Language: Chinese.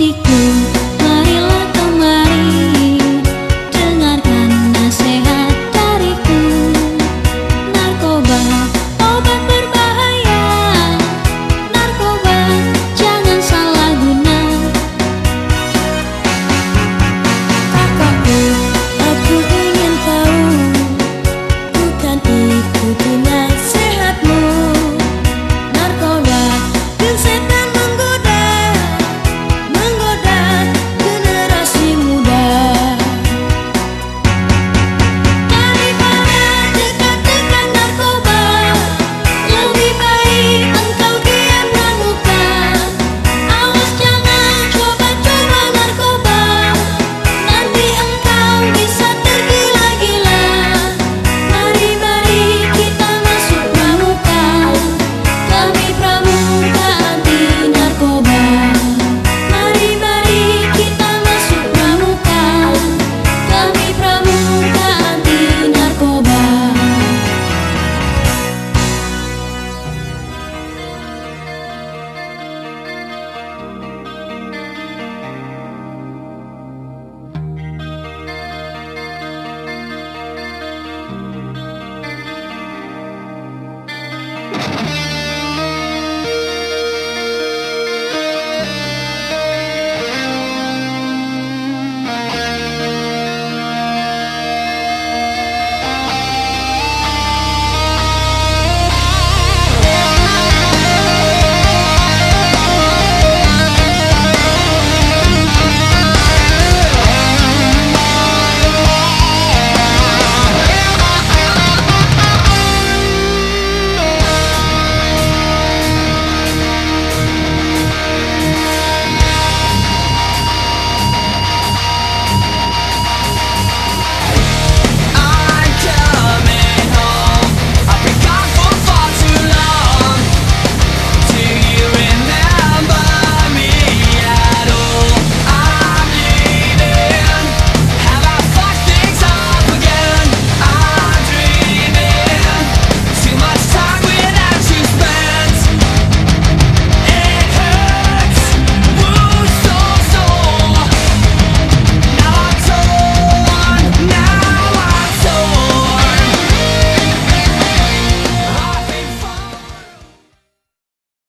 一个